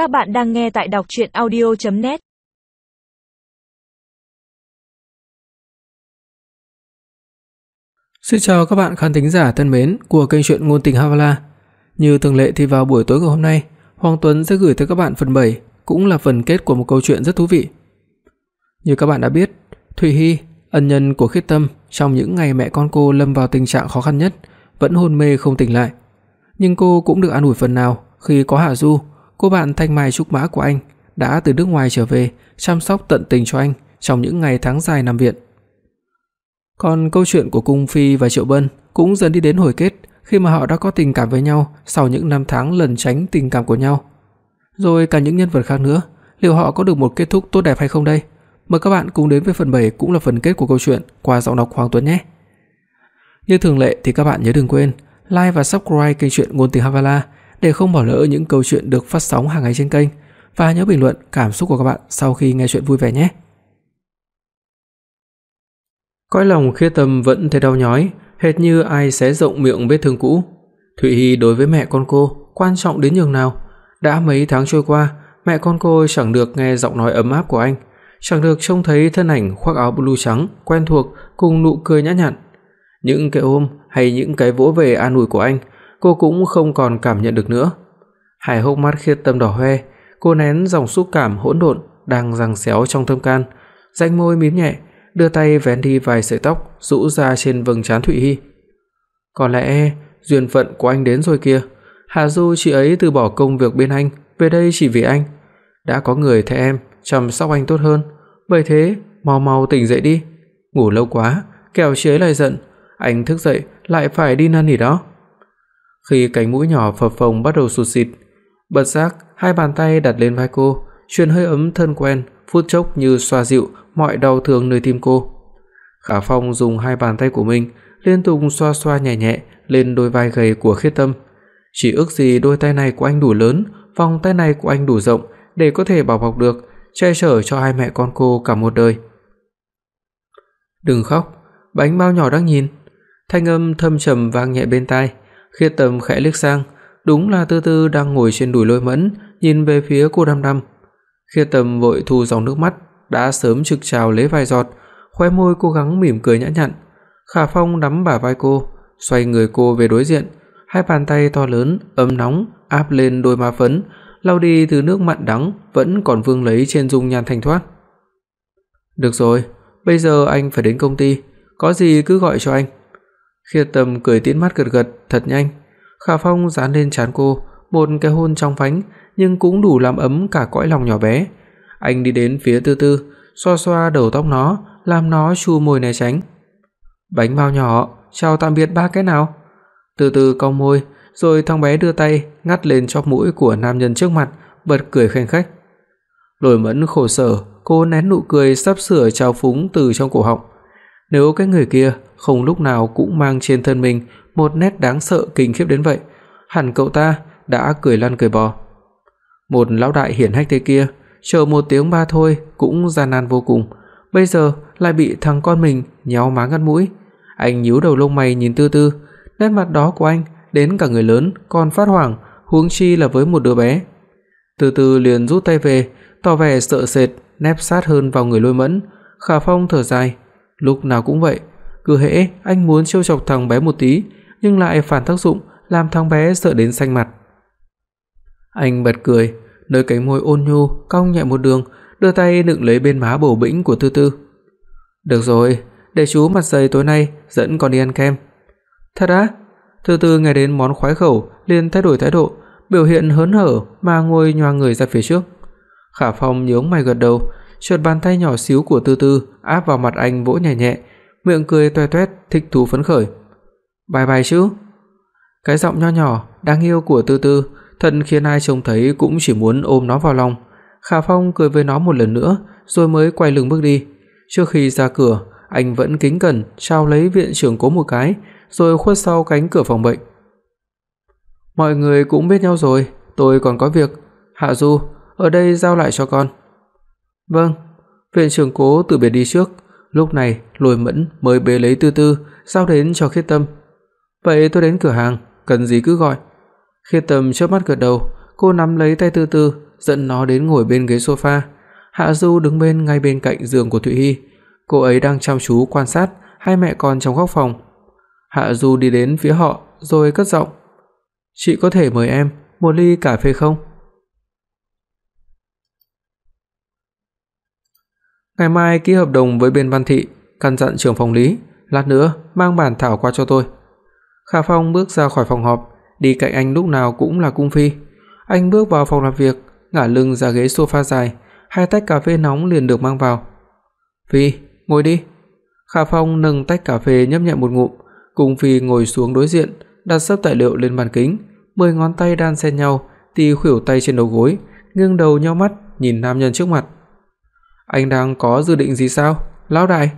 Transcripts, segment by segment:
Các bạn đang nghe tại đọc audio net Xin chào các bạn khán thính giả thân mến của kênh truyện ngôn tình Havala. Như thường lệ thì vào buổi tối ngày hôm nay, Hoàng Tuấn sẽ gửi tới các bạn phần 7, cũng là phần kết của một câu chuyện rất thú vị. Như các bạn đã biết, Thủy Hy, ân nhân của Khiết Tâm trong những ngày mẹ con cô lâm vào tình trạng khó khăn nhất, vẫn hôn mê không tỉnh lại. Nhưng cô cũng được an ủi phần nào khi có Hạ Du, cô bạn thanh mai trúc mã của anh, đã từ nước ngoài trở về chăm sóc tận tình cho anh trong những ngày tháng dài nằm viện. Còn câu chuyện của Cung Phi và Triệu Bân cũng dần đi đến hồi kết khi mà họ đã có tình cảm với nhau sau những năm tháng lẩn tránh tình cảm của nhau. Rồi cả những nhân vật khác nữa, liệu họ có được một kết thúc tốt đẹp hay không đây? Mời các bạn cùng đến với phần 7 cũng là phần kết của câu chuyện qua giọng đọc Hoàng Tuấn nhé. Như thường lệ thì các bạn nhớ đừng quên like và subscribe kênh truyện ngôn tình Havala để không bỏ lỡ những câu chuyện được phát sóng hàng ngày trên kênh và nhớ bình luận cảm xúc của các bạn sau khi nghe chuyện vui vẻ nhé. Cõi lòng Khê Tâm vẫn thấy đau nhói, hệt như ai xé rộng miệng vết thương cũ. Thụy Hi đối với mẹ con cô quan trọng đến nhường nào, đã mấy tháng trôi qua, mẹ con cô chẳng được nghe giọng nói ấm áp của anh, chẳng được trông thấy thân ảnh khoác áo blue trắng quen thuộc cùng nụ cười nhã nhặn. Những cái ôm hay những cái vỗ về an ủi của anh, cô cũng không còn cảm nhận được nữa. Hai hốc mắt Khiết Tâm đỏ hoe, cô nén dòng xúc cảm hỗn độn đang giằng xéo trong tâm can, rãnh môi mím nhẹ, đưa tay vén đi vài sợi tóc rũ ra trên vầng trán Thụy Hi. Có lẽ duyên phận của anh đến rồi kìa. Hà Du chị ấy từ bỏ công việc bên anh, về đây chỉ vì anh. Đã có người thay em chăm sóc anh tốt hơn, bởi thế mau mau tỉnh dậy đi. Ngủ lâu quá, kẻo chị ấy lại giận, anh thức dậy lại phải đi năn nỉ đó. Khi cánh mũi nhỏ phập phồng bắt đầu sụt sịt, bật giác hai bàn tay đặt lên vai cô, truyền hơi ấm thân quen, phút chốc như xoa dịu mọi đau thương nơi tim cô. Khả Phong dùng hai bàn tay của mình liên tục xoa xoa nhẹ nhẹ lên đôi vai gầy của Khiết Tâm. Chỉ ước gì đôi tay này của anh đủ lớn, vòng tay này của anh đủ rộng để có thể bảo bọc được, che chở cho hai mẹ con cô cả một đời. "Đừng khóc, bánh bao nhỏ đang nhìn." Thanh âm thâm trầm vang nhẹ bên tai, Khiết Tâm khẽ liếc sang, đúng là Tư Tư đang ngồi trên đùi Lôi Mẫn, nhìn về phía cô Đăm Đăm. Khiết Tâm vội thu dòng nước mắt, đã sớm trực trào lấy vài giọt, khóe môi cố gắng mỉm cười nhã nhặn. Khả Phong nắm bả vai cô, xoay người cô về đối diện, hai bàn tay to lớn ấm nóng áp lên đôi má phấn, lau đi thứ nước mặn đắng vẫn còn vương lấy trên dung nhan thanh thoát. "Được rồi, bây giờ anh phải đến công ty, có gì cứ gọi cho anh." Khiết Tâm cười tít mắt gật gật thật nhanh. Khả Phong dán lên trán cô một cái hôn trong vánh nhưng cũng đủ làm ấm cả cõi lòng nhỏ bé. Anh đi đến phía Tư Tư, xoa xoa đầu tóc nó, làm nó chu môi né tránh. "Bánh bao nhỏ, chào tạm biệt ba cái nào." Từ từ cong môi, rồi thằng bé đưa tay ngắt lên chóp mũi của nam nhân trước mặt, bật cười khanh khách. Lôi Mẫn khổ sở, cô nén nụ cười sắp sửa trào phúng từ trong cổ họng. Nếu cái người kia không lúc nào cũng mang trên thân mình một nét đáng sợ kinh khiếp đến vậy, hẳn cậu ta đã cười lăn cười bò. Một lão đại hiển hách thế kia, chờ một tiếng ba thôi cũng gian nan vô cùng, bây giờ lại bị thằng con mình nhéo má ngắt mũi. Anh nhíu đầu lông mày nhìn Tư Tư, nét mặt đó của anh đến cả người lớn còn phát hoảng, huống chi là với một đứa bé. Từ từ liền rút tay về, tỏ vẻ sợ sệt, nép sát hơn vào người Lôi Mẫn. Khả Phong thở dài, lúc nào cũng vậy, cứ hễ anh muốn trêu chọc thằng bé một tí, nhưng lại phản tác dụng, làm thằng bé sợ đến xanh mặt. Anh bật cười, nơi cánh môi ôn nhu cong nhẹ một đường, đưa tay đựng lấy bên má bầu bĩnh của Tư Tư. "Được rồi, để chú mặt dày tối nay dẫn con đi ăn kem." "Thật á?" Tư Tư nghe đến món khoái khẩu liền thay đổi thái độ, biểu hiện hớn hở mà ngồi nhoang người ra phía trước. Khả Phong nhướng mày gật đầu, chợt bàn tay nhỏ xíu của Tư Tư áp vào mặt anh vỗ nhẹ nhẹ, miệng cười toe toét thích thú phấn khởi. "Bye bye chứ." Cái giọng nho nhỏ đáng yêu của Tư Tư thật khiến ai trông thấy cũng chỉ muốn ôm nó vào lòng. Khả Phong cười với nó một lần nữa, rồi mới quay lưng bước đi. Trước khi ra cửa, anh vẫn kính cẩn chào lấy viện trưởng Cố một cái, rồi khuất sau cánh cửa phòng bệnh. Mọi người cũng biết nhau rồi, tôi còn có việc. Hạ Du, ở đây giao lại cho con. Vâng, viện trưởng Cố từ biệt đi trước, lúc này Lôi Mẫn mới bế lấy Tư Tư giao đến cho Khiết Tâm. Vậy tôi đến cửa hàng, cần gì cứ gọi. Khiết Tâm chớp mắt gật đầu, cô nắm lấy tay Tư Tư, dẫn nó đến ngồi bên ghế sofa. Hạ Du đứng bên ngay bên cạnh giường của Thụy Hi, cô ấy đang chăm chú quan sát hai mẹ con trong góc phòng. Hạ Du đi đến phía họ rồi cất giọng, "Chị có thể mời em một ly cà phê không?" Ngày mai ký hợp đồng với bên Văn thị, căn dặn trưởng phòng lý, lát nữa mang bản thảo qua cho tôi. Khả Phong bước ra khỏi phòng họp, đi cạnh anh lúc nào cũng là cung phi. Anh bước vào phòng làm việc, ngả lưng ra ghế sofa dài, hai tách cà phê nóng liền được mang vào. "Phi, ngồi đi." Khả Phong nâng tách cà phê nhấp nhẹ một ngụm, Cung Phi ngồi xuống đối diện, đặt sắp tài liệu lên bàn kính, mười ngón tay đan xen nhau, tì khuỷu tay trên đầu gối, nghiêng đầu nheo mắt nhìn nam nhân trước mặt. "Anh đang có dự định gì sao, lão đại?"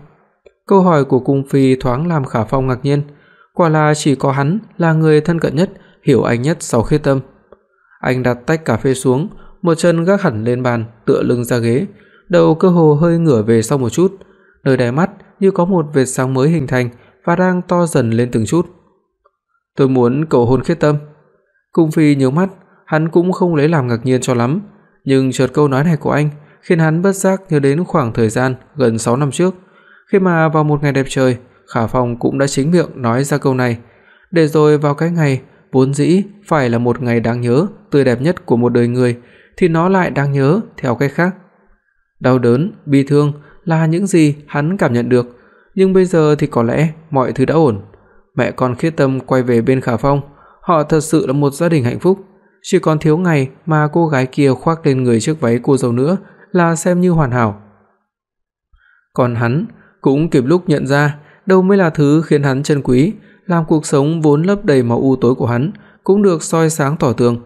Câu hỏi của Cung Phi thoáng làm Khả Phong ngạc nhiên, quả là chỉ có hắn là người thân cận nhất, hiểu anh nhất sau khi tâm. Anh đặt tách cà phê xuống, một chân gác hẳn lên bàn, tựa lưng ra ghế, đầu cơ hồ hơi ngửa về sau một chút, nơi đáy mắt như có một vệt sáng mới hình thành và đang to dần lên từng chút. Tôi muốn cầu hôn Khiết Tâm. Cung Phi nhíu mắt, hắn cũng không lấy làm ngạc nhiên cho lắm, nhưng chợt câu nói này của anh khiến hắn bất giác nhớ đến khoảng thời gian gần 6 năm trước, khi mà vào một ngày đẹp trời, Khả Phong cũng đã chính miệng nói ra câu này, để rồi vào cái ngày vốn dĩ phải là một ngày đáng nhớ, tươi đẹp nhất của một đời người thì nó lại đáng nhớ theo cách khác. Đau đớn, bi thương là những gì hắn cảm nhận được, nhưng bây giờ thì có lẽ mọi thứ đã ổn. Mẹ con Khiết Tâm quay về bên Khả Phong, họ thật sự là một gia đình hạnh phúc, chỉ còn thiếu ngày mà cô gái kia khoác lên người chiếc váy cô dâu nữa là xem như hoàn hảo. Còn hắn cũng kịp lúc nhận ra đâu mới là thứ khiến hắn trân quý, làm cuộc sống vốn lấp đầy màu u tối của hắn cũng được soi sáng tỏ tường.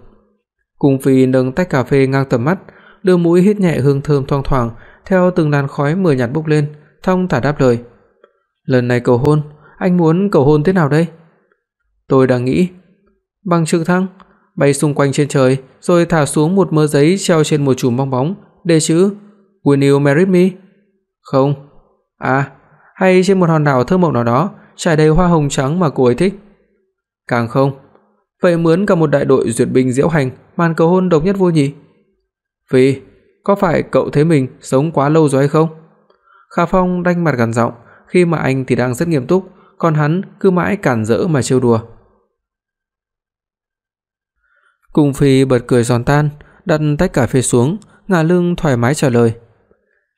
Cung Phi nâng tách cà phê ngang tầm mắt, đưa mũi hít nhẹ hương thơm thoang thoảng theo từng làn khói mờ nhạt bốc lên, thong thả đáp lời. "Lần này cầu hôn, anh muốn cầu hôn thế nào đây?" Tôi đang nghĩ, bằng trực thăng bay xung quanh trên trời rồi thả xuống một mớ giấy treo trên một chùm bong bóng, đề chữ Will you marry me? Không. À, hay trên một hòn đảo thơ mộng nào đó, trải đầy hoa hồng trắng mà cô ấy thích. Càng không. Vậy mướn cả một đại đội duyệt binh diễu hành, màn cầu hôn độc nhất vô nhị. Phi, có phải cậu thấy mình sống quá lâu rồi hay không? Khả Phong đanh mặt gần giọng, khi mà anh thì đang rất nghiêm túc, còn hắn cứ mãi cản rỡ mà trêu đùa. Cung Phi bật cười giòn tan, đặt tách cà phê xuống, ngả lưng thoải mái trả lời.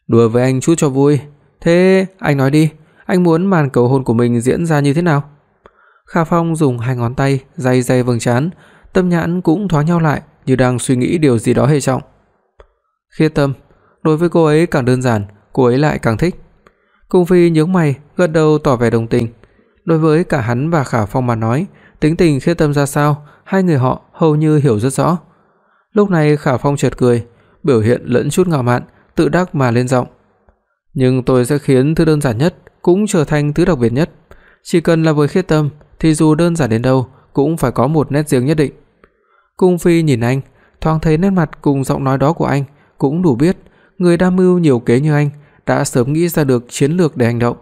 "Đùa với anh chút cho vui, thế anh nói đi, anh muốn màn cầu hôn của mình diễn ra như thế nào?" Khả Phong dùng hai ngón tay day day vầng trán, tâm nhãn cũng thoáng nhau lại, như đang suy nghĩ điều gì đó hệ trọng. Khiết Tâm, đối với cô ấy càng đơn giản, cô ấy lại càng thích. Cung Phi nhướng mày, gật đầu tỏ vẻ đồng tình. Đối với cả hắn và Khả Phong mà nói, tính tình Khiết Tâm ra sao, hai người họ hầu như hiểu rất rõ. Lúc này Khả Phong chợt cười, biểu hiện lẫn chút ngạo mạn, tự đắc mà lên giọng. Nhưng tôi sẽ khiến thứ đơn giản nhất cũng trở thành thứ đặc biệt nhất. Chỉ cần là với Khiết Tâm thì dù đơn giản đến đâu cũng phải có một nét riêng nhất định. Cung Phi nhìn anh, thoáng thấy nét mặt cùng giọng nói đó của anh, cũng đủ biết người đa mưu nhiều kế như anh đã sớm nghĩ ra được chiến lược để hành động.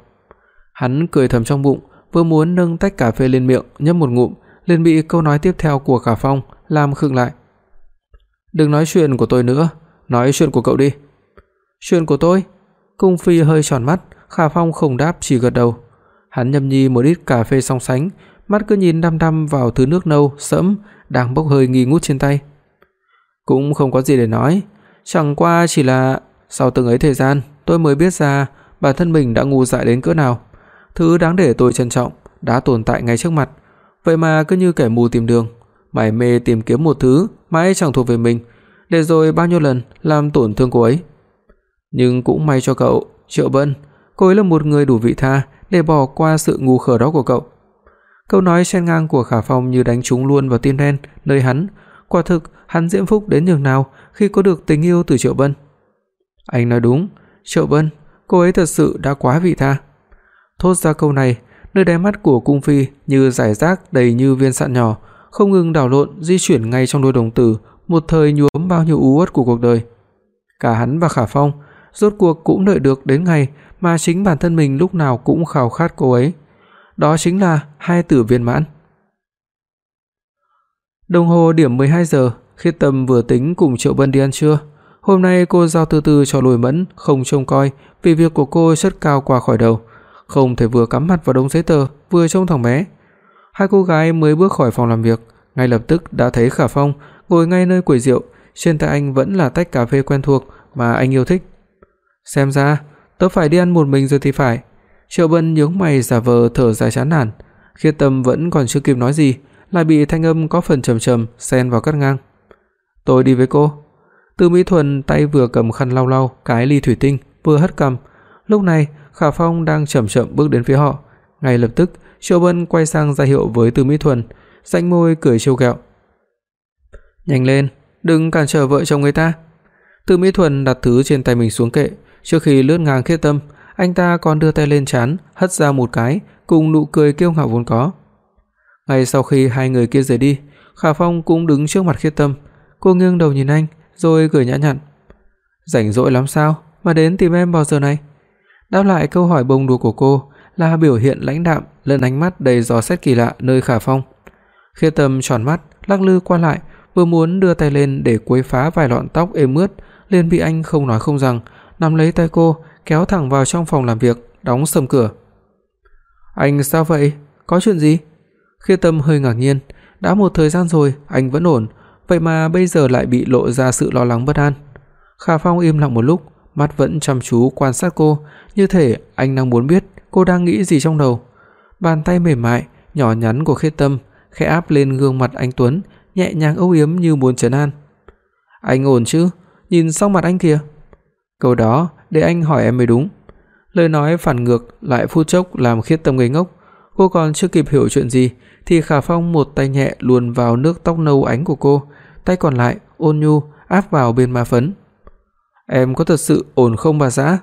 Hắn cười thầm trong bụng, vừa muốn nâng tách cà phê lên miệng nhấp một ngụm, liền bị câu nói tiếp theo của Khả Phong làm khựng lại. "Đừng nói chuyện của tôi nữa, nói chuyện của cậu đi." "Chuyện của tôi?" Cung Phi hơi tròn mắt, Khả Phong không đáp chỉ gật đầu. Hắn nhâm nhi một ít cà phê song sánh, mắt cứ nhìn đăm đăm vào thứ nước nâu sẫm đang bốc hơi nghi ngút trên tay. Cũng không có gì để nói, chẳng qua chỉ là sau từng ấy thời gian, tôi mới biết ra bản thân mình đã ngu dại đến cỡ nào. Thứ đáng để tôi trân trọng đã tồn tại ngay trước mặt, vậy mà cứ như kẻ mù tìm đường, mải mê tìm kiếm một thứ mãi chẳng thuộc về mình, để rồi bao nhiêu lần làm tổn thương cô ấy. Nhưng cũng may cho cậu, Triệu Bân, cô ấy là một người đủ vị tha để bỏ qua sự ngu khờ đó của cậu. Câu nói xen ngang của Khả Phong như đánh trúng luôn vào tim đen nơi hắn, quả thực hắn diễm phúc đến nhường nào khi có được tình yêu từ Triệu Bân. Anh nói đúng, Triệu Bân, cô ấy thật sự đã quá vị tha. Thốt ra câu này, nơi đáy mắt của cung phi như rải rác đầy như viên sạn nhỏ, không ngừng đảo lộn di chuyển ngay trong đôi đồng tử, một thời nhuốm bao nhiêu u uất của cuộc đời. Cả hắn và Khả Phong rốt cuộc cũng đợi được đến ngày mà chính bản thân mình lúc nào cũng khao khát cô ấy. Đó chính là hai tử viên mãn. Đồng hồ điểm 12 giờ, Khiết Tâm vừa tính cùng Triệu vân đi ăn trưa, hôm nay cô giao từ từ cho Lôi Mẫn không trông coi, vì việc của cô rất cao qua khỏi đầu, không thể vừa cắm mặt vào đống giấy tờ, vừa trông thằng bé. Hai cô gái mới bước khỏi phòng làm việc, ngay lập tức đã thấy Khả Phong ngồi ngay nơi quầy rượu, trên tay anh vẫn là tách cà phê quen thuộc mà anh yêu thích. Xem ra, tớ phải đi ăn một mình rồi thì phải. Triệu Bân nhướng mày giả vờ thở dài chán nản, Khiết Tâm vẫn còn chưa kịp nói gì, lại bị thanh âm có phần trầm trầm xen vào cắt ngang. "Tôi đi với cô." Từ Mỹ Thuần tay vừa cầm khăn lau lau cái ly thủy tinh, vừa hất cằm. Lúc này, Khả Phong đang chậm chậm bước đến phía họ. Ngay lập tức, Triệu Bân quay sang ra hiệu với Từ Mỹ Thuần, rãnh môi cười trêu ghẹo. "Nhanh lên, đừng cản trở vợ chồng người ta." Từ Mỹ Thuần đặt thứ trên tay mình xuống kệ, trước khi lướt ngang Khiết Tâm, anh ta còn đưa tay lên trán, hất ra một cái, cùng nụ cười kiêu ngạo vốn có. Ngay sau khi hai người kia rời đi, Khả Phong cũng đứng trước mặt Khiết Tâm, cô nghiêng đầu nhìn anh, rồi cười nhã nhặn. "Rảnh rỗi lắm sao mà đến tìm em vào giờ này?" Đáp lại câu hỏi bông đùa của cô là biểu hiện lãnh đạm lẫn ánh mắt đầy dò xét kỳ lạ nơi Khả Phong. Khiết Tâm tròn mắt, lắc lư qua lại, vừa muốn đưa tay lên để quấy phá vài lọn tóc êm mướt, liền bị anh không nói không rằng nắm lấy tay cô, kéo thẳng vào trong phòng làm việc, đóng sầm cửa. "Anh sao vậy? Có chuyện gì?" khi Tâm hơi ngạc nhiên, đã một thời gian rồi anh vẫn ổn, vậy mà bây giờ lại bị lộ ra sự lo lắng bất an. Khả Phong im lặng một lúc, mắt vẫn chăm chú quan sát cô, như thể anh đang muốn biết cô đang nghĩ gì trong đầu. Bàn tay mềm mại, nhỏ nhắn của Khê Tâm khẽ áp lên gương mặt anh Tuấn, nhẹ nhàng âu yếm như muốn trấn an. "Anh ổn chứ? Nhìn sắc mặt anh kìa." Câu đó để anh hỏi em mới đúng. Lời nói phản ngược lại phút chốc làm Khiết Tâm ngây ngốc, cô còn chưa kịp hiểu chuyện gì thì Khả Phong một tay nhẹ luồn vào nước tóc nâu ánh của cô, tay còn lại ôn nhu áp vào bên má phấn. "Em có thật sự ổn không bà xã?"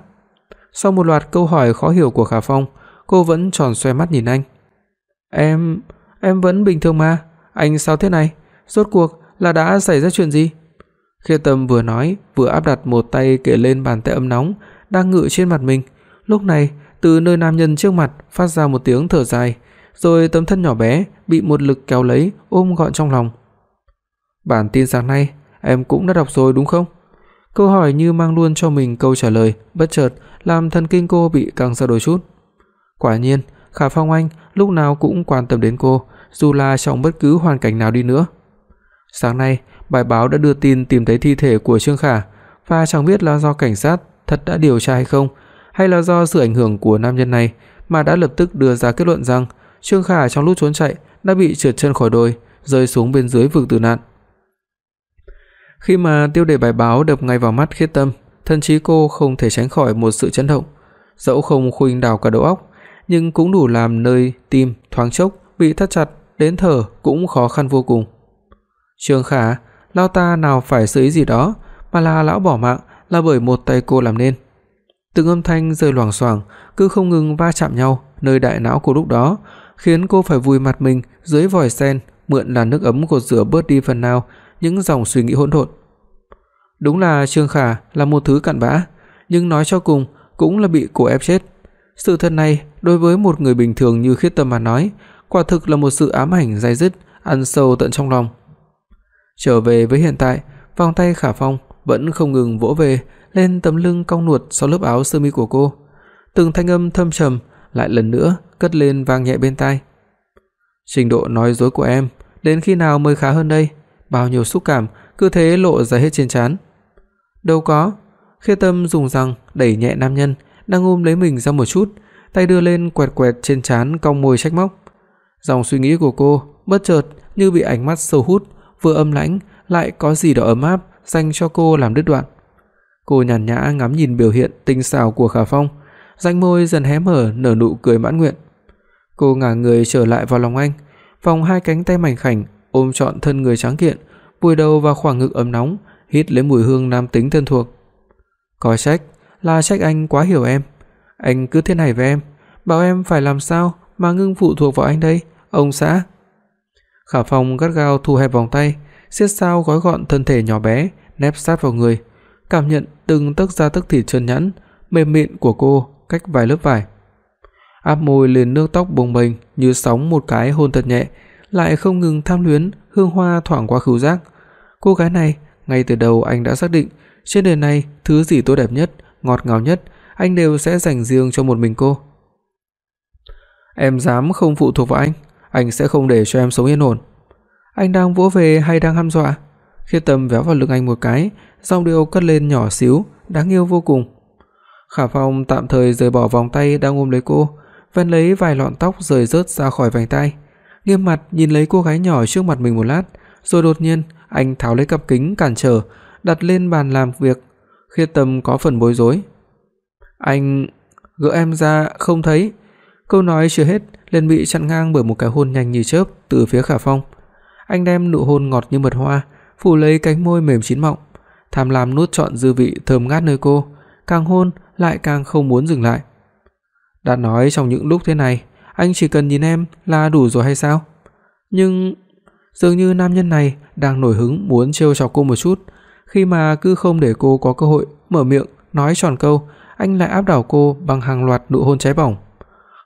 Sau một loạt câu hỏi khó hiểu của Khả Phong, cô vẫn tròn xoe mắt nhìn anh. "Em, em vẫn bình thường mà, anh sao thế này? Rốt cuộc là đã xảy ra chuyện gì?" Khi Tâm vừa nói, vừa áp đặt một tay kề lên bàn tay ấm nóng đang ngự trên mặt mình. Lúc này, từ nơi nam nhân trước mặt phát ra một tiếng thở dài, rồi tấm thân nhỏ bé bị một lực kéo lấy ôm gọn trong lòng. "Bản tin sáng nay em cũng đã đọc rồi đúng không?" Câu hỏi như mang luôn cho mình câu trả lời, bất chợt làm thần kinh cô bị căng ra đôi chút. Quả nhiên, Khả Phong Anh lúc nào cũng quan tâm đến cô, dù là trong bất cứ hoàn cảnh nào đi nữa. Sáng nay, bài báo đã đưa tin tìm thấy thi thể của Trương Khả, và chẳng biết là do cảnh sát thật đã điều tra hay không, hay là do sự ảnh hưởng của nam nhân này mà đã lập tức đưa ra kết luận rằng Trương Khả trong lúc trốn chạy đã bị trượt chân khỏi đồi, rơi xuống bên dưới vực tử nạn. Khi mà tiêu đề bài báo đập ngay vào mắt Khiết Tâm, thân trí cô không thể tránh khỏi một sự chấn động, dẫu không khuynh đảo cả đầu óc, nhưng cũng đủ làm nơi tim thoáng chốc bị thắt chặt, đến thở cũng khó khăn vô cùng. Trương Khả, lão ta nào phải xử ý gì đó, mà là lão bỏ mạng là bởi một tay cô làm nên. Từng âm thanh rơi loảng xoảng cứ không ngừng va chạm nhau nơi đại não cô lúc đó, khiến cô phải vùi mặt mình dưới vòi sen, mượn làn nước ấm gột rửa bớt đi phần nào những dòng suy nghĩ hỗn độn. Đúng là Trương Khả là một thứ cặn bã, nhưng nói cho cùng cũng là bị cô ép chết. Sự thật này đối với một người bình thường như Khiết Tâm mà nói, quả thực là một sự ám ảnh dai dứt, ăn sâu tận trong lòng. Trở về với hiện tại, vòng tay Khả Phong vẫn không ngừng vỗ về lên tấm lưng cong nuột sau lớp áo sơ mi của cô. Từng thanh âm thâm trầm lại lần nữa cất lên vang nhẹ bên tai. Trình độ nói dối của em đến khi nào mới khá hơn đây? Bao nhiêu xúc cảm cứ thế lộ ra hết trên trán. Đâu có, Khê Tâm dùng răng đẩy nhẹ nam nhân đang ôm lấy mình ra một chút, tay đưa lên quẹt quẹt trên trán cong môi trách móc. Dòng suy nghĩ của cô bất chợt như bị ánh mắt sâu hút, vừa âm lãnh lại có gì đó ấm áp dành cho cô làm đứt đoạn. Cô nhàn nhã ngắm nhìn biểu hiện tinh xảo của Khả Phong, rãnh môi dần hé mở nở nụ cười mãn nguyện. Cô ngả người trở lại vào lòng anh, vòng hai cánh tay mảnh khảnh ôm trọn thân người trắng kiện, vùi đầu vào khoảng ngực ấm nóng, hít lấy mùi hương nam tính thân thuộc. Có trách, là trách anh quá hiểu em. Anh cứ thế này với em, bảo em phải làm sao mà ngưng phụ thuộc vào anh đây, ông xã. Khả Phong gắt gao thu hẹp vòng tay, siết sao gói gọn thân thể nhỏ bé, nép sát vào người, cảm nhận từng tấc da tấc thịt trơn nhẵn, mềm mịn của cô cách vài lớp vải. Áp môi lên nước tóc bồng bềnh như sóng một cái hôn thật nhẹ, lại không ngừng tham luyến hương hoa thoảng qua khứu giác. Cô gái này, ngay từ đầu anh đã xác định, trên đời này thứ gì tốt đẹp nhất, ngọt ngào nhất, anh đều sẽ dành riêng cho một mình cô. Em dám không phụ thuộc vào anh, anh sẽ không để cho em sống yên ổn. Anh đang vỗ về hay đang hăm dọa? Khiết Tâm véo vào lưng anh một cái, giọng điệu cất lên nhỏ xíu, đáng yêu vô cùng. Khả Phong tạm thời rời bỏ vòng tay đang ôm lấy cô, vén lấy vài lọn tóc rời rớt ra khỏi vành tai, nghiêm mặt nhìn lấy cô gái nhỏ trước mặt mình một lát, rồi đột nhiên anh tháo lấy cặp kính cản trở, đặt lên bàn làm việc. Khiết Tâm có phần bối rối. "Anh gỡ em ra không thấy." Câu nói chưa hết liền bị chặn ngang bởi một cái hôn nhanh như chớp từ phía Khả Phong. Anh đem nụ hôn ngọt như mật hoa phủ lấy cánh môi mềm chín mọng, tham lam nuốt trọn dư vị thơm ngát nơi cô, càng hôn lại càng không muốn dừng lại. Đã nói trong những lúc thế này, anh chỉ cần nhìn em là đủ rồi hay sao? Nhưng dường như nam nhân này đang nổi hứng muốn trêu chọc cô một chút, khi mà cứ không để cô có cơ hội mở miệng nói tròn câu, anh lại áp đảo cô bằng hàng loạt nụ hôn cháy bỏng.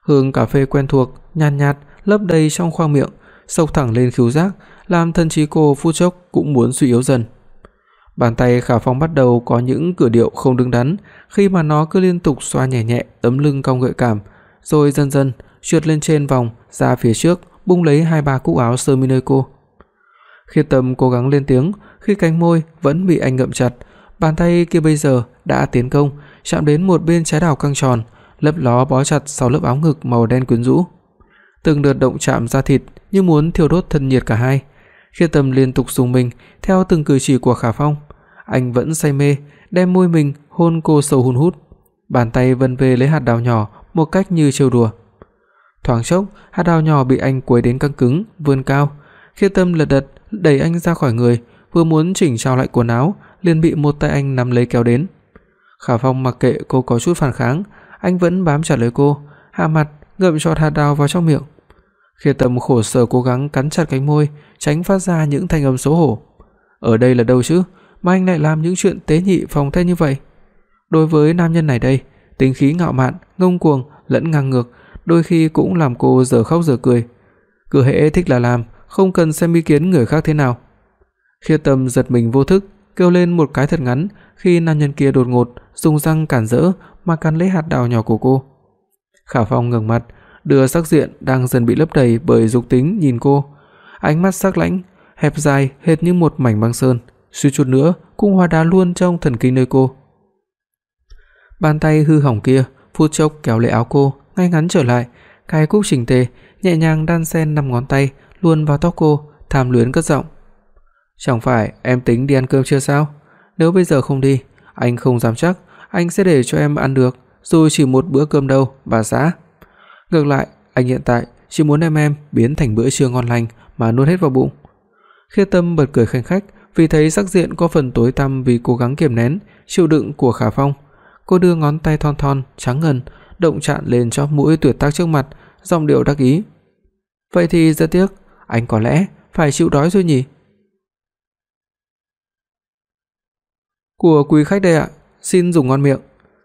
Hương cà phê quen thuộc, nhàn nhạt, nhạt lấp đầy trong khoang miệng, xộc thẳng lên khứu giác, làm thân trí cô phút chốc cũng muốn suy yếu dần. Bàn tay Khả Phong bắt đầu có những cử điệu không đứng đắn khi mà nó cứ liên tục xoa nhẹ nhẹ tấm lưng cong gợi cảm, rồi dần dần trượt lên trên vòng ra phía trước, bung lấy hai ba cúc áo sơ mi nơi cô. Khiết Tâm cố gắng lên tiếng, khi cánh môi vẫn bị anh ngậm chặt, bàn tay kia bây giờ đã tiến công, chạm đến một bên trái đảo căng tròn, lấp ló bó chặt sau lớp áo ngực màu đen quyến rũ. Từng đợt động chạm da thịt như muốn thiêu đốt thân nhiệt cả hai. Khiết Tâm liên tục dùng mình theo từng cử chỉ của Khả Phong. Anh vẫn say mê, đem môi mình hôn cô sâu hun hút. Bàn tay vân về lấy hạt đào nhỏ một cách như trêu đùa. Thoáng chốc, hạt đào nhỏ bị anh quấy đến căng cứng, vươn cao. Khiết Tâm lật đật đẩy anh ra khỏi người, vừa muốn chỉnh trao lại quần áo, liền bị một tay anh nắm lấy kéo đến. Khả Phong mặc kệ cô có chút phản kháng, anh vẫn bám chặt lấy cô, hạ mặt ngậm trọn hạt đào vào trong miệng. Khiết Tâm khổ sở cố gắng cắn chặt cánh môi, tránh phát ra những thanh âm xấu hổ. Ở đây là đâu chứ, mà anh lại làm những chuyện tế nhị phòng the như vậy? Đối với nam nhân này đây, tính khí ngạo mạn, ngông cuồng lẫn ngang ngược, đôi khi cũng làm cô giờ khóc giờ cười. Cứ hễ thích là làm, không cần xem ý kiến người khác thế nào. Khiết Tâm giật mình vô thức, kêu lên một cái thật ngắn khi nam nhân kia đột ngột dùng răng cản rỡ mà cắn lấy hạt đào nhỏ của cô. Khả Phong ngẩng mặt, đưa sắc diện đang dần bị lấp đầy bởi dục tính nhìn cô, ánh mắt sắc lãnh, hẹp dài hệt như một mảnh băng sơn, suýt chút nữa cũng hóa đá luôn trong thần kinh nơi cô. Bàn tay hư hỏng kia phút chốc kéo lấy áo cô, ngay ngắn trở lại, cài cúc chỉnh tề, nhẹ nhàng đan xen năm ngón tay luồn vào tóc cô, tham luyến cất giọng. "Chẳng phải em tính đi ăn cơm chưa sao? Nếu bây giờ không đi, anh không dám chắc anh sẽ để cho em ăn được, dù chỉ một bữa cơm đâu, bà xã." Ngược lại, anh hiện tại chỉ muốn em em biến thành bữa trưa ngon lành mà nuốt hết vào bụng. Khiết Tâm bật cười khanh khách vì thấy sắc diện có phần tối tăm vì cố gắng kiềm nén, chịu đựng của Khả Phong. Cô đưa ngón tay thon thon trắng ngần động chạm lên chóp mũi tuyệt tác trước mặt, giọng điệu đắc ý. "Vậy thì rất tiếc, anh có lẽ phải chịu đói rồi nhỉ?" "Của quý khách đây ạ, xin dùng ngon miệng."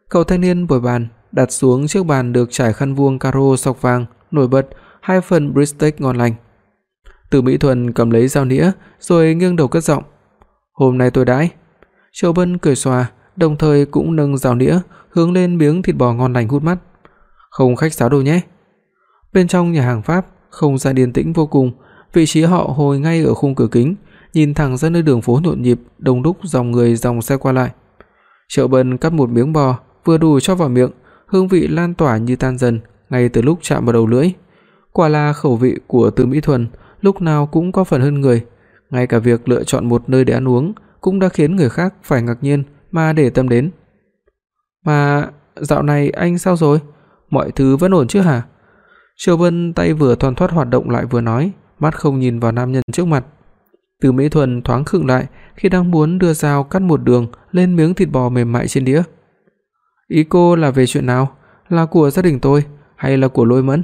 Cậu thanh niên bồi bàn, đặt xuống chiếc bàn được trải khăn vuông caro sọc vàng, nổi bật hai phần bistec ngon lành. Từ Mỹ Thuần cầm lấy dao nĩa, rồi nghiêng đầu cất giọng, "Hôm nay tôi đãi." Châu Bân cười xòa, đồng thời cũng nâng dao nĩa hướng lên miếng thịt bò ngon lành hút mắt. "Không khách sáo đâu nhé." Bên trong nhà hàng Pháp, không gian yên tĩnh vô cùng, vị trí họ hồi ngay ở khung cửa kính, nhìn thẳng ra nơi đường phố nhộn nhịp, đông đúc dòng người dòng xe qua lại. Triệu Bân cắt một miếng bò, vừa đủ cho vào miệng, hương vị lan tỏa như tan dần ngay từ lúc chạm vào đầu lưỡi. Quả là khẩu vị của Từ Mỹ Thuần lúc nào cũng có phần hơn người, ngay cả việc lựa chọn một nơi để ăn uống cũng đã khiến người khác phải ngạc nhiên mà để tâm đến. Mà dạo này anh sao rồi? Mọi thứ vẫn ổn chứ hả? Triều Bân tay vừa thoăn thoắt hoạt động lại vừa nói, mắt không nhìn vào nam nhân trước mặt. Từ Mỹ Thuần thoáng khựng lại khi đang muốn đưa dao cắt một đường lên miếng thịt bò mềm mại trên đĩa. Ý cô là về chuyện nào? Là của gia đình tôi hay là của Lôi Mẫn?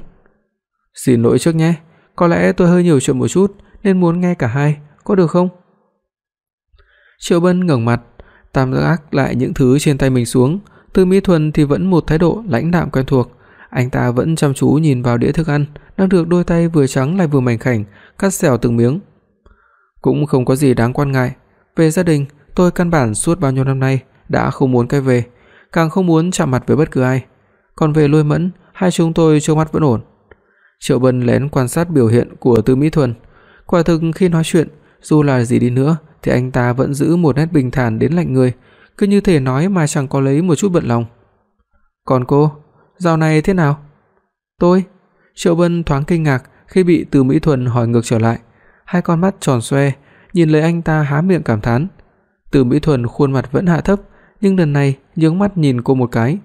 Xin lỗi trước nhé, có lẽ tôi hơi nhiều chuyện một chút nên muốn nghe cả hai, có được không? Triệu Bân ngẩng mặt, tam giác lại những thứ trên tay mình xuống, Từ Mỹ Thuần thì vẫn một thái độ lãnh đạm quen thuộc, anh ta vẫn chăm chú nhìn vào đĩa thức ăn, đang được đôi tay vừa trắng lại vừa mảnh khảnh cắt xẻo từng miếng. Cũng không có gì đáng quan ngại, Về gia đình, tôi căn bản suốt bao nhiêu năm nay đã không muốn quay về, càng không muốn chạm mặt với bất cứ ai. Còn về Lôi Mẫn, hai chúng tôi trông mắt vẫn ổn. Triệu Bân lén quan sát biểu hiện của tư Mỹ Thuần, quả thực khi nói chuyện, dù là gì đi nữa thì anh ta vẫn giữ một nét bình thản đến lạnh người, cứ như thể nói mà chẳng có lấy một chút bận lòng. "Còn cô, dạo này thế nào?" "Tôi?" Triệu Bân thoáng kinh ngạc khi bị Từ Mỹ Thuần hỏi ngược trở lại, hai con mắt tròn xoe, nhìn lấy anh ta há miệng cảm thán. Từ Mỹ Thuần khuôn mặt vẫn hạ thấp, nhưng lần này nhướng mắt nhìn cô một cái.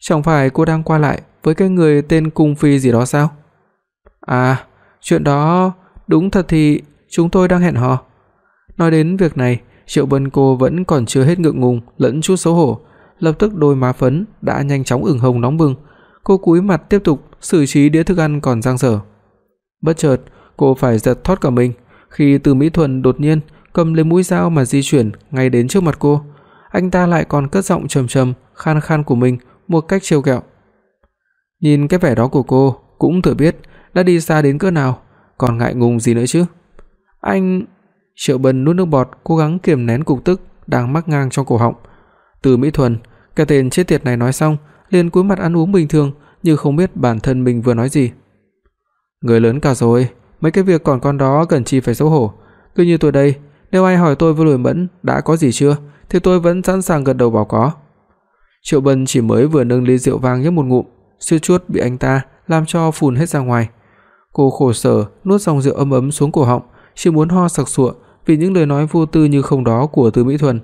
Chẳng phải cô đang qua lại với cái người tên Cung Phi gì đó sao? À, chuyện đó đúng thật thì chúng tôi đang hẹn hò. Nói đến việc này, Triệu Bân cô vẫn còn chưa hết ngượng ngùng lẫn chút xấu hổ, lập tức đôi má phấn đã nhanh chóng ửng hồng nóng bừng. Cô cúi mặt tiếp tục xử trí đĩa thức ăn còn dang dở. Bất chợt, cô phải giật thoát cả mình khi Từ Mỹ Thuần đột nhiên cầm lấy mũi dao mà di chuyển ngay đến trước mặt cô. Anh ta lại còn cất giọng trầm trầm, khan khan của mình một cách trêu ghẹo. Nhìn cái vẻ đó của cô, cũng thừa biết đã đi xa đến cỡ nào, còn ngại ngùng gì nữa chứ. Anh Triệu Bân nuốt nước bọt, cố gắng kiềm nén cục tức đang mắc ngang trong cổ họng. Từ Mỹ Thuần, cái tên chết tiệt này nói xong, liền cúi mặt ăn uống bình thường, như không biết bản thân mình vừa nói gì. Người lớn cả rồi, mấy cái việc còn con đó cần chi phải xấu hổ. Cứ như tôi đây, nếu ai hỏi tôi với lùi Mẫn đã có gì chưa, thì tôi vẫn sẵn sàng gật đầu bảo có. Triệu Bân chỉ mới vừa nâng ly rượu vang nhấp một ngụm, suýt chút bị anh ta làm cho phun hết ra ngoài. Cô khổ sở nuốt dòng rượu ấm ấm xuống cổ họng, chỉ muốn ho sặc sụa vì những lời nói vô tư như không đó của Từ Mỹ Thuần.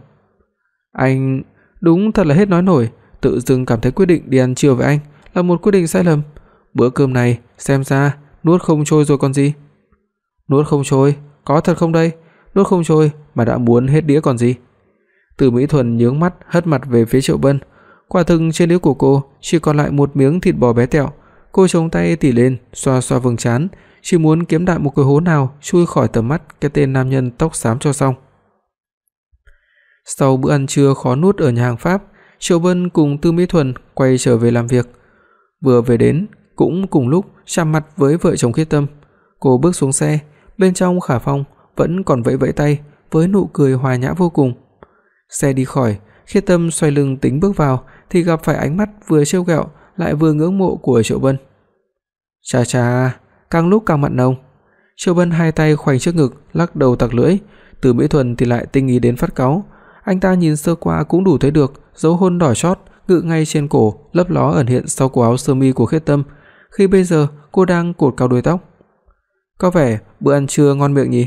Anh đúng thật là hết nói nổi, tự dưng cảm thấy quyết định đi ăn trưa với anh là một quyết định sai lầm. Bữa cơm này xem ra nuốt không trôi rồi còn gì. Nuốt không trôi, có thật không đây? Nuốt không trôi mà đã muốn hết đĩa còn gì. Từ Mỹ Thuần nhướng mắt hất mặt về phía Triệu Bân. Quả thực trên đĩa của cô chỉ còn lại một miếng thịt bò bé tẹo. Cô chống tay tỉ lên, xoa xoa vầng trán, chỉ muốn kiếm đại một cái hố nào chui khỏi tầm mắt cái tên nam nhân tóc xám cho xong. Sau bữa ăn trưa khó nuốt ở nhà hàng Pháp, Triệu Vân cùng Tư Mỹ Thuần quay trở về làm việc. Vừa về đến, cũng cùng lúc chạm mặt với vợ chồng Khiết Tâm. Cô bước xuống xe, bên trong Khả Phong vẫn còn vẫy vẫy tay với nụ cười hòa nhã vô cùng. Xe đi khỏi, Khiết Tâm xoay lưng tính bước vào thì gặp phải ánh mắt vừa trêu ghẹo lại vừa ngưỡng mộ của Triệu Vân. "Cha cha, càng lúc càng mặn nồng." Triệu Vân hai tay khoanh trước ngực, lắc đầu tặc lưỡi, Từ Mỹ Thuần thì lại tinh ý đến phát cáu. Anh ta nhìn sơ qua cũng đủ thấy được dấu hôn đỏ chót ngự ngay trên cổ, lấp ló ẩn hiện sau cổ áo sơ mi của Khiết Tâm, khi bây giờ cô đang cột cao đuôi tóc. Có vẻ bữa ăn trưa ngon miệng nhỉ?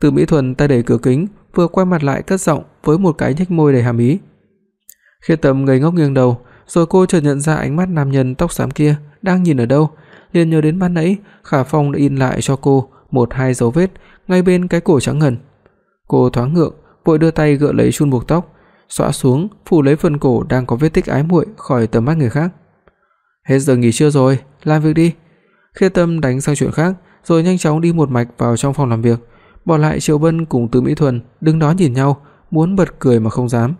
Từ Mỹ Thuần tay đẩy cửa kính, vừa quay mặt lại cất giọng với một cái nhếch môi đầy hàm ý. khi Tâm ngây ngốc nghiêng đầu, rồi cô chợt nhận ra ánh mắt nam nhân tóc xám kia đang nhìn ở đâu, liền nhớ đến ban nãy Khả Phong đã in lại cho cô một hai dấu vết ngay bên cái cổ trắng ngần. Cô thoáng ngượng, vội đưa tay gỡ lấy chun buộc tóc, xõa xuống, phủ lấy phần cổ đang có vết tích ái muội khỏi tầm mắt người khác. Hết giờ nghỉ trưa rồi, làm việc đi. khi Tâm đánh sang chuyện khác, rồi nhanh chóng đi một mạch vào trong phòng làm việc, bỏ lại Triệu Bân cùng Từ Mỹ Thuần đứng đó nhìn nhau, muốn bật cười mà không dám.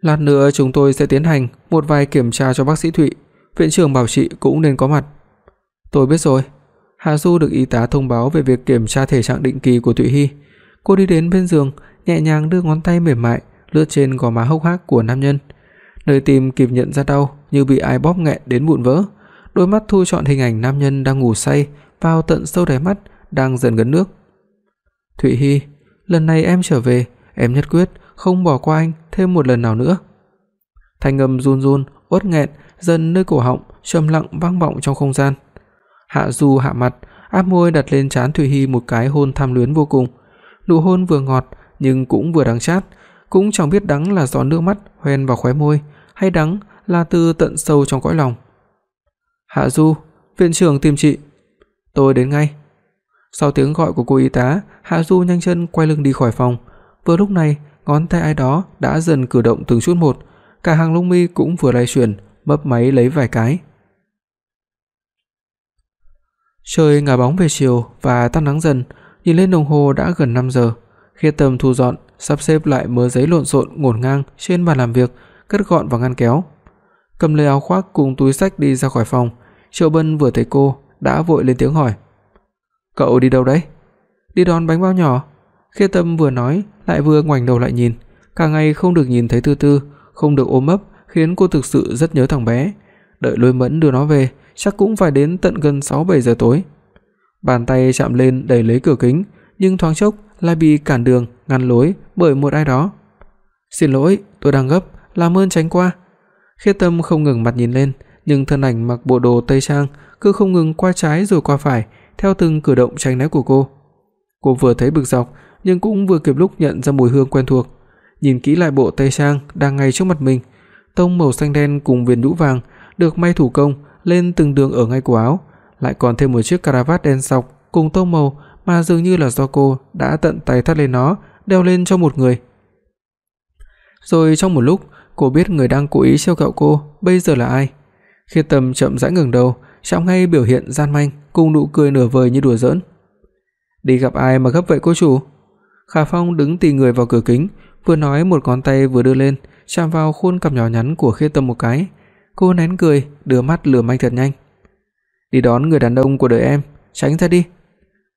Lát nữa chúng tôi sẽ tiến hành một vài kiểm tra cho bác sĩ Thụy, viện trưởng bảo chị cũng nên có mặt. Tôi biết rồi. Hà Du được y tá thông báo về việc kiểm tra thể trạng định kỳ của Thụy Hi. Cô đi đến bên giường, nhẹ nhàng đưa ngón tay mềm mại lướt trên gò má hốc hác của nam nhân. Nơi tim kịp nhận ra đau như bị ai bóp nghẹn đến vụn vỡ. Đôi mắt thu chọn hình ảnh nam nhân đang ngủ say vào tận sâu đáy mắt đang dần gần nước. Thụy Hi, lần này em trở về, em nhất quyết không bỏ qua anh thêm một lần nào nữa. Thanh âm run run, uất nghẹn dần nơi cổ họng, trầm lặng vang vọng trong không gian. Hạ Du hạ mặt, áp môi đặt lên trán Thủy Hi một cái hôn tham luyến vô cùng. Nụ hôn vừa ngọt nhưng cũng vừa đắng chát, cũng chẳng biết đắng là do nước mắt hoen vào khóe môi hay đắng là từ tận sâu trong cõi lòng. Hạ Du, viện trưởng tìm chị. Tôi đến ngay. Sau tiếng gọi của cô y tá, Hạ Du nhanh chân quay lưng đi khỏi phòng. Vừa lúc này, ngón tay ai đó đã dần cử động từng chút một, cả hàng lông mi cũng vừa lay chuyển, mấp máy lấy vài cái. Trời ngả bóng về chiều và tắt nắng dần, nhìn lên đồng hồ đã gần 5 giờ. Khi Tâm thu dọn, sắp xếp lại mớ giấy lộn xộn ngổn ngang trên bàn làm việc, cất gọn vào ngăn kéo. Cầm lấy áo khoác cùng túi xách đi ra khỏi phòng, Triệu Bân vừa thấy cô đã vội lên tiếng hỏi: "Cậu đi đâu đấy?" Đi đón bánh bao nhỏ." Khê Tâm vừa nói, lại vừa ngoảnh đầu lại nhìn, cả ngày không được nhìn thấy Tư Tư, không được ôm ấp, khiến cô thực sự rất nhớ thằng bé. Đợi Lôi Mẫn đưa nó về, chắc cũng phải đến tận gần 6-7 giờ tối. Bàn tay chạm lên đẩy lấy cửa kính, nhưng thoáng chốc lại bị cản đường, ngăn lối bởi một ai đó. "Xin lỗi, tôi đang gấp, làm ơn tránh qua." Khê Tâm không ngừng mặt nhìn lên, nhưng thân ảnh mặc bộ đồ tây trang cứ không ngừng qua trái rồi qua phải theo từng cử động tránh né của cô. Cô vừa thấy bực dọc, nhưng cũng vừa kịp lúc nhận ra mùi hương quen thuộc. Nhìn kỹ lại bộ tây trang đang ngay trước mặt mình, tông màu xanh đen cùng viền nhũ vàng được may thủ công lên từng đường ở ngay cổ áo, lại còn thêm một chiếc cà vạt đen sọc cùng tông màu mà dường như là do cô đã tận tay thắt lên nó, đeo lên cho một người. Rồi trong một lúc, cô biết người đang cố ý trêu ghẹo cô bây giờ là ai. Khi Tâm chậm rãi ngẩng đầu, trong ngay biểu hiện gian manh cùng nụ cười nửa vời như đùa giỡn. "Đi gặp ai mà gấp vậy cô chủ?" Khả Phong đứng tì người vào cửa kính, vừa nói một ngón tay vừa đưa lên, chạm vào khuôn cằm nhỏ nhắn của Khê Tâm một cái. Cô nén cười, đưa mắt lườm anh thật nhanh. "Đi đón người đàn ông của đời em, tránh ra đi."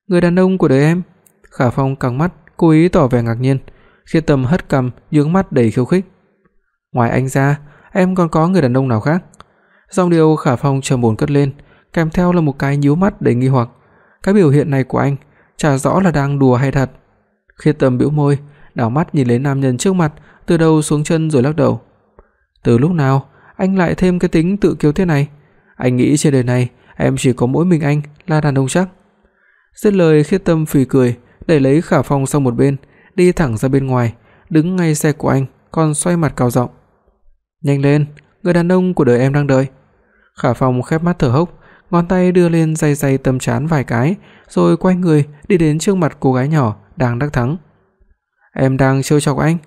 "Người đàn ông của đời em?" Khả Phong căng mắt, cố ý tỏ vẻ ngạc nhiên. Khê Tâm hất cằm, nhướng mắt đầy khiêu khích. "Ngoài anh ra, em còn có người đàn ông nào khác?" Giọng điệu Khả Phong trầm buồn cất lên, kèm theo là một cái nhíu mắt đầy nghi hoặc. Cái biểu hiện này của anh chả rõ là đang đùa hay thật. Khiết Tâm bĩu môi, đảo mắt nhìn lấy nam nhân trước mặt, từ đầu xuống chân rồi lắc đầu. Từ lúc nào anh lại thêm cái tính tự kiêu thế này? Anh nghĩ trên đời này em chỉ có mỗi mình anh là đàn ông chắc. Dứt lời Khiết Tâm phì cười, đẩy lấy Khả Phong sang một bên, đi thẳng ra bên ngoài, đứng ngay xe của anh, còn xoay mặt cao giọng. "Nhanh lên, người đàn ông của đời em đang đợi." Khả Phong khép mắt thở hốc, ngón tay đưa lên day day tâm trán vài cái, rồi quay người đi đến trước mặt cô gái nhỏ đang đắc thắng. "Em đang trêu chọc anh?"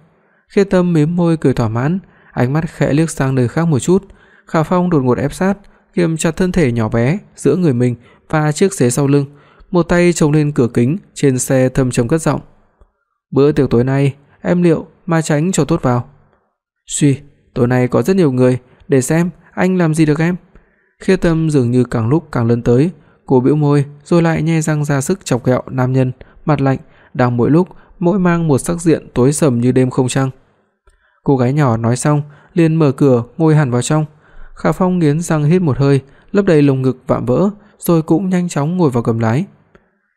Khê Tâm mím môi cười thỏa mãn, ánh mắt khẽ liếc sang nơi khác một chút. Khả Phong đột ngột ép sát, kiềm chặt thân thể nhỏ bé giữa người mình và chiếc ghế sau lưng, một tay chống lên cửa kính trên xe thâm trầm cất giọng. "Bữa tiệc tối nay, em liệu mà tránh cho tốt vào." "Suy, tối nay có rất nhiều người, để xem anh làm gì được em." Khê Tâm dường như càng lúc càng lớn tới, cô bĩu môi rồi lại nhe răng ra sức chọc ghẹo nam nhân, mặt lạnh, đang mỗi lúc mỗi mang một sắc diện tối sầm như đêm không trăng. Cô gái nhỏ nói xong, liền mở cửa ngồi hẳn vào trong. Khả Phong nghiến răng hít một hơi, lấp đầy lồng ngực vạm vỡ, rồi cũng nhanh chóng ngồi vào cầm lái.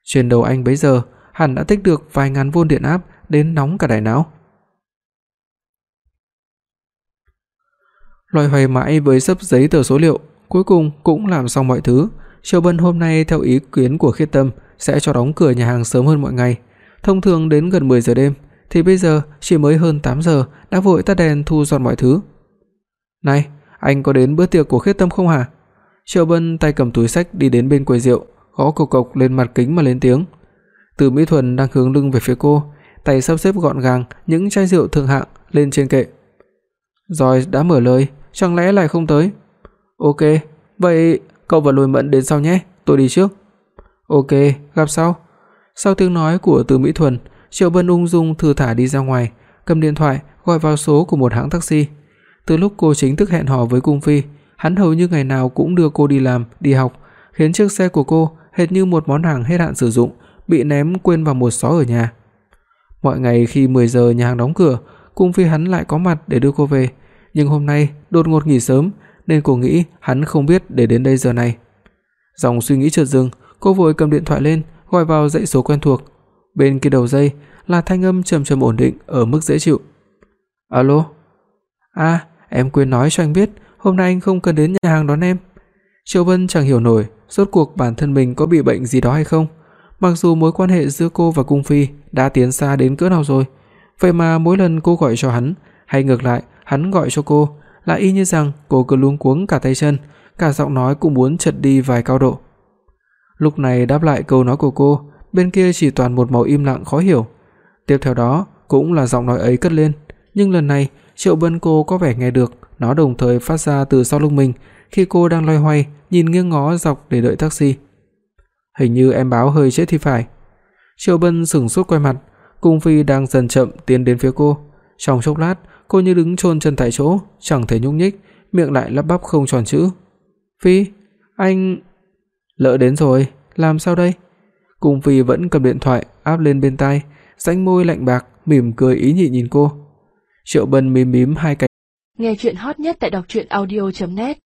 Trên đầu anh bấy giờ hẳn đã tích được vài ngàn vôn điện áp đến nóng cả đại não. Loài hoài mãi với sấp giấy tờ số liệu, cuối cùng cũng làm xong mọi thứ. Triệu Bân hôm nay theo ý kiến của Khiết Tâm sẽ cho đóng cửa nhà hàng sớm hơn mọi ngày. Thông thường đến gần 10 giờ đêm thì bây giờ chỉ mới hơn 8 giờ đã vội tắt đèn thu dọn mọi thứ. "Này, anh có đến bữa tiệc của Khiết Tâm không hả?" Triệu Bân tay cầm túi xách đi đến bên quầy rượu, gõ cộc cộc lên mặt kính mà lên tiếng. Từ Mỹ Thuần đang hướng lưng về phía cô, tay sắp xếp gọn gàng những chai rượu thượng hạng lên trên kệ. "Rồi đã mở lời, chẳng lẽ lại không tới?" "Ok, vậy cậu và Lôi Mẫn đến sau nhé, tôi đi trước." "Ok, gặp sau." Sau tiếng nói của Từ Mỹ Thuần, Triệu Bân ung dung thư thả đi ra ngoài, cầm điện thoại gọi vào số của một hãng taxi. Từ lúc cô chính thức hẹn hò với cung phi, hắn hầu như ngày nào cũng đưa cô đi làm, đi học, khiến chiếc xe của cô hệt như một món hàng hết hạn sử dụng, bị ném quên vào một xó ở nhà. Mọi ngày khi 10 giờ nhà hàng đóng cửa, cung phi hắn lại có mặt để đưa cô về, nhưng hôm nay đột ngột nghỉ sớm nên cô nghĩ hắn không biết để đến đây giờ này. Dòng suy nghĩ chợt dừng, cô vội cầm điện thoại lên, gọi vào dãy số quen thuộc. Bên kia đầu dây là thanh âm trầm trầm ổn định ở mức dễ chịu. "Alo? À, em quên nói cho anh biết, hôm nay anh không cần đến nhà hàng đón em." Triệu Vân chẳng hiểu nổi, rốt cuộc bản thân mình có bị bệnh gì đó hay không. Mặc dù mối quan hệ giữa cô và cung phi đã tiến xa đến cỡ nào rồi, vậy mà mỗi lần cô gọi cho hắn, hay ngược lại, hắn gọi cho cô, là y như rằng cô cứ luống cuống cả tay chân, cả giọng nói cũng muốn chật đi vài cao độ. Lúc này đáp lại câu nói của cô, bên kia chỉ toàn một màu im lặng khó hiểu. Tiếp theo đó cũng là giọng nói ấy cất lên, nhưng lần này Triệu Bân cô có vẻ nghe được, nó đồng thời phát ra từ sau lưng mình khi cô đang loay hoay nhìn nghiêng ngó dọc để đợi taxi. Hình như em báo hơi trễ thì phải. Triệu Bân sững sốt quay mặt, Cung Phi đang dần chậm tiến đến phía cô. Trong chốc lát, cô như đứng chôn chân tại chỗ, chẳng thể nhúc nhích, miệng lại lắp bắp không tròn chữ. "Phi, anh..." Lỡ đến rồi, làm sao đây? Cung Phi vẫn cầm điện thoại, áp lên bên tai, rãnh môi lạnh bạc, mỉm cười ý nhị nhìn cô. Triệu Bân mím mím hai cánh. Nghe truyện hot nhất tại doctruyenaudio.net